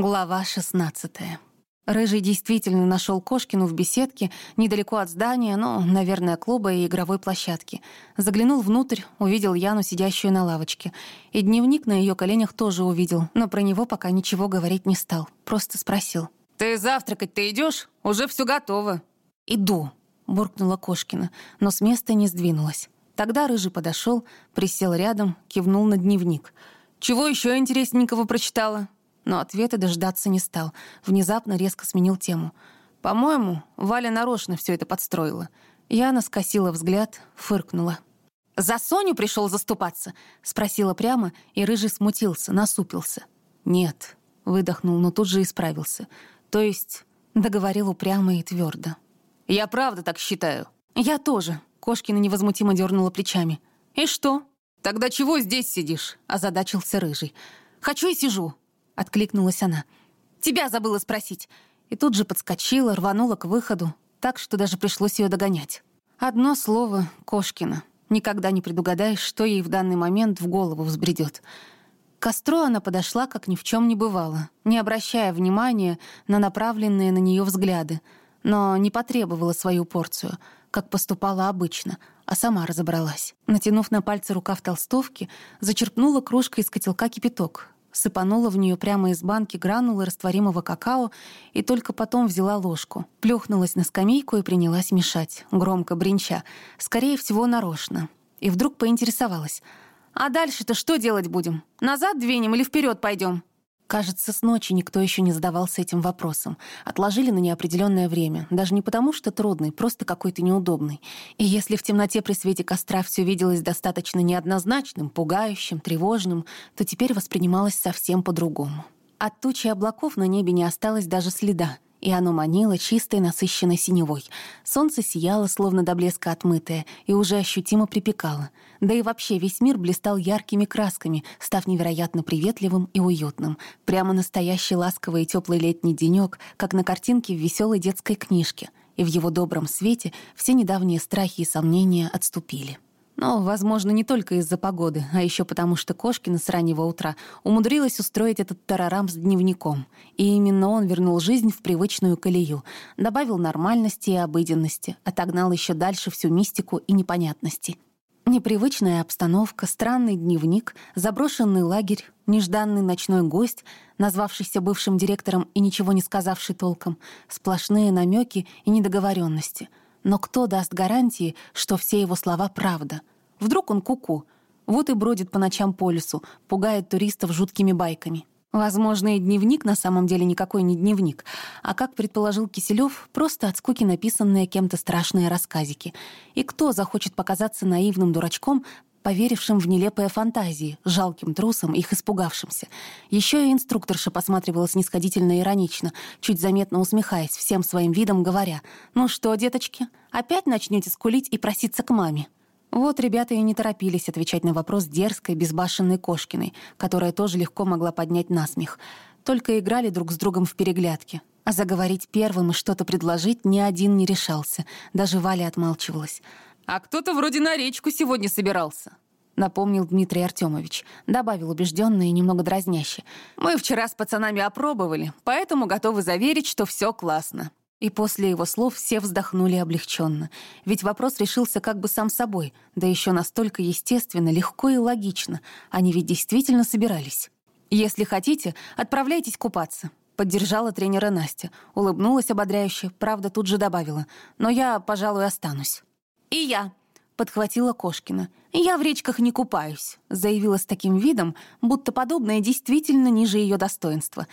Глава 16. Рыжий действительно нашел Кошкину в беседке, недалеко от здания, ну, наверное, клуба и игровой площадки. Заглянул внутрь, увидел Яну, сидящую на лавочке. И дневник на ее коленях тоже увидел, но про него пока ничего говорить не стал. Просто спросил. «Ты завтракать-то идешь? Уже все готово». «Иду», — буркнула Кошкина, но с места не сдвинулась. Тогда Рыжий подошел, присел рядом, кивнул на дневник. «Чего еще интересненького прочитала?» Но ответа дождаться не стал. Внезапно резко сменил тему. «По-моему, Валя нарочно все это подстроила». Яна скосила взгляд, фыркнула. «За Соню пришел заступаться?» — спросила прямо, и Рыжий смутился, насупился. «Нет», — выдохнул, но тут же исправился. «То есть...» — договорил упрямо и твердо. «Я правда так считаю». «Я тоже», — Кошкина невозмутимо дернула плечами. «И что?» «Тогда чего здесь сидишь?» — озадачился Рыжий. «Хочу и сижу», — откликнулась она. «Тебя забыла спросить». И тут же подскочила, рванула к выходу, так что даже пришлось ее догонять. Одно слово — Кошкина. Никогда не предугадаешь, что ей в данный момент в голову взбредет. К костру она подошла, как ни в чем не бывало, не обращая внимания на направленные на нее взгляды, но не потребовала свою порцию, как поступала обычно, а сама разобралась. Натянув на пальцы рукав толстовки, зачерпнула кружкой из котелка кипяток, сыпанула в нее прямо из банки гранулы растворимого какао и только потом взяла ложку. Плюхнулась на скамейку и принялась мешать, громко бренча, скорее всего, нарочно. И вдруг поинтересовалась. «А дальше-то что делать будем? Назад двинем или вперед пойдем?» Кажется, с ночи никто еще не задавался этим вопросом. Отложили на неопределенное время. Даже не потому, что трудный, просто какой-то неудобный. И если в темноте при свете костра все виделось достаточно неоднозначным, пугающим, тревожным, то теперь воспринималось совсем по-другому. От тучи облаков на небе не осталось даже следа и оно манило чистой насыщенной синевой. Солнце сияло, словно до блеска отмытое, и уже ощутимо припекало. Да и вообще весь мир блистал яркими красками, став невероятно приветливым и уютным. Прямо настоящий ласковый и теплый летний денек, как на картинке в веселой детской книжке. И в его добром свете все недавние страхи и сомнения отступили. Но, возможно, не только из-за погоды, а еще потому, что Кошкина с раннего утра умудрилась устроить этот тарарам с дневником. И именно он вернул жизнь в привычную колею, добавил нормальности и обыденности, отогнал еще дальше всю мистику и непонятности. Непривычная обстановка, странный дневник, заброшенный лагерь, нежданный ночной гость, назвавшийся бывшим директором и ничего не сказавший толком, сплошные намеки и недоговоренности — но кто даст гарантии, что все его слова правда? Вдруг он куку. -ку. Вот и бродит по ночам по лесу, пугает туристов жуткими байками. Возможно, и дневник на самом деле никакой не дневник, а, как предположил Киселев, просто от скуки написанные кем-то страшные рассказики. И кто захочет показаться наивным дурачком, поверившим в нелепые фантазии, жалким трусом, их испугавшимся. Еще и инструкторша посматривала снисходительно иронично, чуть заметно усмехаясь, всем своим видом говоря, «Ну что, деточки, опять начнете скулить и проситься к маме?» Вот ребята и не торопились отвечать на вопрос дерзкой, безбашенной Кошкиной, которая тоже легко могла поднять насмех. Только играли друг с другом в переглядке. А заговорить первым и что-то предложить ни один не решался. Даже Валя отмалчивалась. «А кто-то вроде на речку сегодня собирался», — напомнил Дмитрий Артемович. Добавил убежденно и немного дразняще. «Мы вчера с пацанами опробовали, поэтому готовы заверить, что все классно». И после его слов все вздохнули облегченно. Ведь вопрос решился как бы сам собой, да еще настолько естественно, легко и логично. Они ведь действительно собирались. «Если хотите, отправляйтесь купаться», — поддержала тренера Настя. Улыбнулась ободряюще, правда, тут же добавила. «Но я, пожалуй, останусь». «И я», — подхватила Кошкина. «Я в речках не купаюсь», — заявила с таким видом, будто подобное действительно ниже ее достоинства.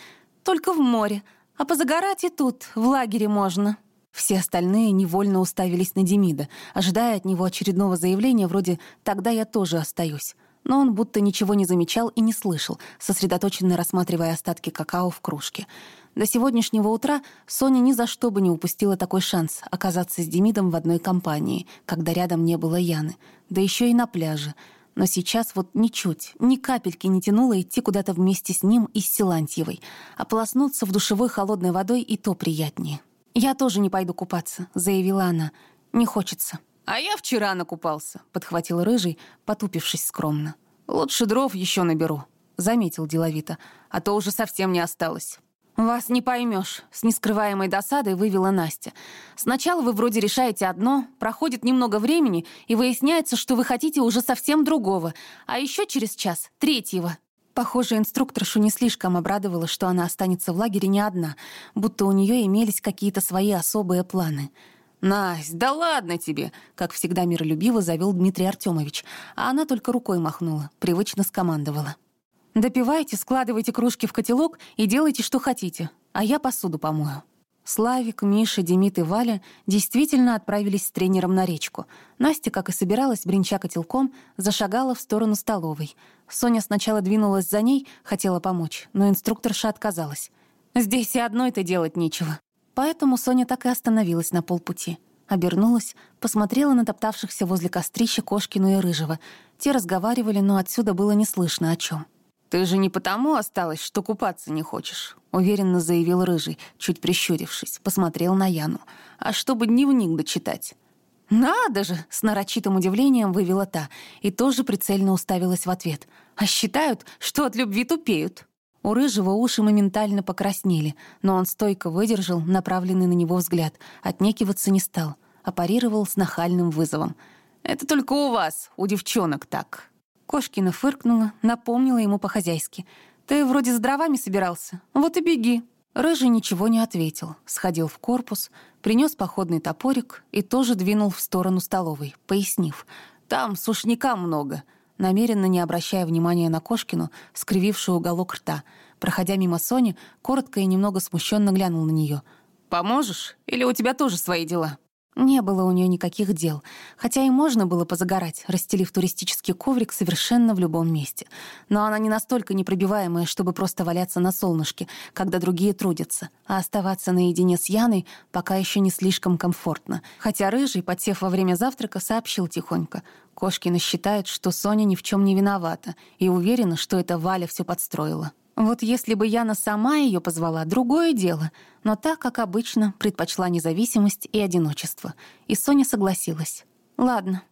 «Только в море, а позагорать и тут, в лагере можно». Все остальные невольно уставились на Демида, ожидая от него очередного заявления вроде «тогда я тоже остаюсь». Но он будто ничего не замечал и не слышал, сосредоточенно рассматривая остатки какао в кружке. До сегодняшнего утра Соня ни за что бы не упустила такой шанс оказаться с Демидом в одной компании, когда рядом не было Яны, да еще и на пляже. Но сейчас вот ничуть, ни капельки не тянуло идти куда-то вместе с ним и с Силантьевой, а полоснуться в душевой холодной водой и то приятнее. «Я тоже не пойду купаться», — заявила она. «Не хочется». «А я вчера накупался», — подхватил Рыжий, потупившись скромно. «Лучше дров еще наберу», — заметил деловито, «а то уже совсем не осталось». «Вас не поймешь», — с нескрываемой досадой вывела Настя. «Сначала вы вроде решаете одно, проходит немного времени, и выясняется, что вы хотите уже совсем другого, а еще через час — третьего». Похоже, инструкторшу не слишком обрадовала, что она останется в лагере не одна, будто у нее имелись какие-то свои особые планы. «Насть, да ладно тебе!» — как всегда миролюбиво завел Дмитрий Артемович, а она только рукой махнула, привычно скомандовала. Допивайте, складывайте кружки в котелок и делайте, что хотите, а я посуду помою». Славик, Миша, Демид и Валя действительно отправились с тренером на речку. Настя, как и собиралась, бренча котелком, зашагала в сторону столовой. Соня сначала двинулась за ней, хотела помочь, но инструкторша отказалась. «Здесь и одной-то делать нечего». Поэтому Соня так и остановилась на полпути. Обернулась, посмотрела на топтавшихся возле кострища Кошкину и Рыжего. Те разговаривали, но отсюда было не слышно о чем. «Ты же не потому осталась, что купаться не хочешь», — уверенно заявил Рыжий, чуть прищурившись, посмотрел на Яну. «А чтобы дневник дочитать». «Надо же!» — с нарочитым удивлением вывела та и тоже прицельно уставилась в ответ. «А считают, что от любви тупеют». У Рыжего уши моментально покраснели, но он стойко выдержал направленный на него взгляд, отнекиваться не стал, а парировал с нахальным вызовом. «Это только у вас, у девчонок так». Кошкина фыркнула, напомнила ему по-хозяйски. «Ты вроде с дровами собирался. Вот и беги». Рыжий ничего не ответил, сходил в корпус, принес походный топорик и тоже двинул в сторону столовой, пояснив. «Там сушняка много», намеренно не обращая внимания на Кошкину, скривившую уголок рта. Проходя мимо Сони, коротко и немного смущенно глянул на нее. «Поможешь? Или у тебя тоже свои дела?» Не было у нее никаких дел, хотя и можно было позагорать, расстелив туристический коврик совершенно в любом месте. Но она не настолько непробиваемая, чтобы просто валяться на солнышке, когда другие трудятся, а оставаться наедине с Яной пока еще не слишком комфортно. Хотя Рыжий, подсев во время завтрака, сообщил тихонько. Кошкина считает, что Соня ни в чем не виновата, и уверена, что это Валя все подстроила. Вот если бы Яна сама ее позвала, другое дело. Но так, как обычно, предпочла независимость и одиночество. И Соня согласилась. Ладно.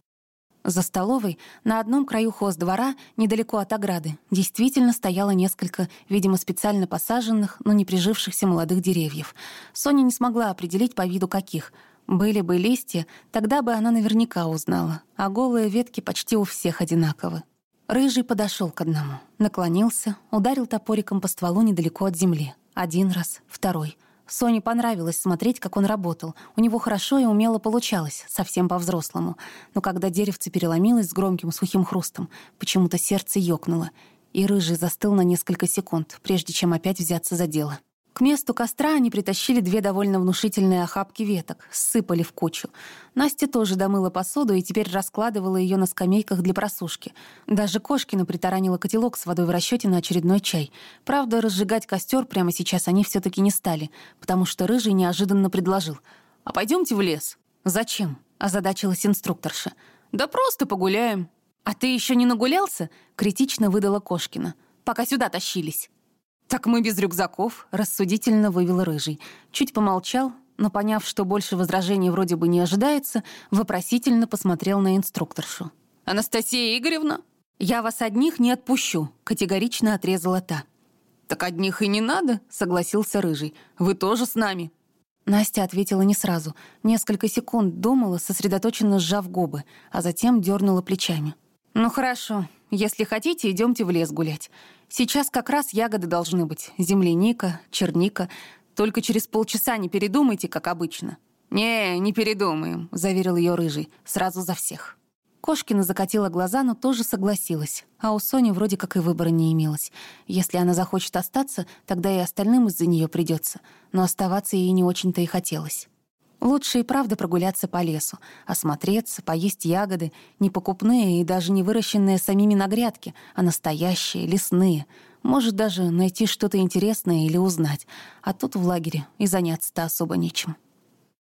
За столовой, на одном краю хоз-двора, недалеко от ограды, действительно стояло несколько, видимо, специально посаженных, но не прижившихся молодых деревьев. Соня не смогла определить по виду каких. Были бы листья, тогда бы она наверняка узнала, а голые ветки почти у всех одинаковы. Рыжий подошел к одному, наклонился, ударил топориком по стволу недалеко от земли. Один раз, второй. Соне понравилось смотреть, как он работал. У него хорошо и умело получалось, совсем по-взрослому. Но когда деревце переломилось с громким сухим хрустом, почему-то сердце ёкнуло, и Рыжий застыл на несколько секунд, прежде чем опять взяться за дело. К месту костра они притащили две довольно внушительные охапки веток, сыпали в кучу. Настя тоже домыла посуду и теперь раскладывала ее на скамейках для просушки. Даже Кошкина притаранила котелок с водой в расчете на очередной чай. Правда, разжигать костер прямо сейчас они все таки не стали, потому что Рыжий неожиданно предложил. «А пойдемте в лес». «Зачем?» — озадачилась инструкторша. «Да просто погуляем». «А ты еще не нагулялся?» — критично выдала Кошкина. «Пока сюда тащились». «Так мы без рюкзаков», — рассудительно вывел Рыжий. Чуть помолчал, но, поняв, что больше возражений вроде бы не ожидается, вопросительно посмотрел на инструкторшу. «Анастасия Игоревна?» «Я вас одних не отпущу», — категорично отрезала та. «Так одних и не надо», — согласился Рыжий. «Вы тоже с нами». Настя ответила не сразу. Несколько секунд думала, сосредоточенно сжав губы, а затем дернула плечами. «Ну хорошо, если хотите, идемте в лес гулять. Сейчас как раз ягоды должны быть. Земляника, черника. Только через полчаса не передумайте, как обычно». «Не, не передумаем», — заверил ее Рыжий. «Сразу за всех». Кошкина закатила глаза, но тоже согласилась. А у Сони вроде как и выбора не имелось. Если она захочет остаться, тогда и остальным из-за нее придется. Но оставаться ей не очень-то и хотелось. Лучше и правда прогуляться по лесу, осмотреться, поесть ягоды, не покупные и даже не выращенные самими на грядке, а настоящие, лесные. Может, даже найти что-то интересное или узнать. А тут в лагере и заняться-то особо нечем.